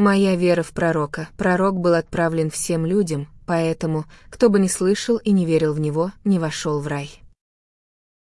Моя вера в пророка. Пророк был отправлен всем людям, поэтому, кто бы не слышал и не верил в него, не вошел в рай.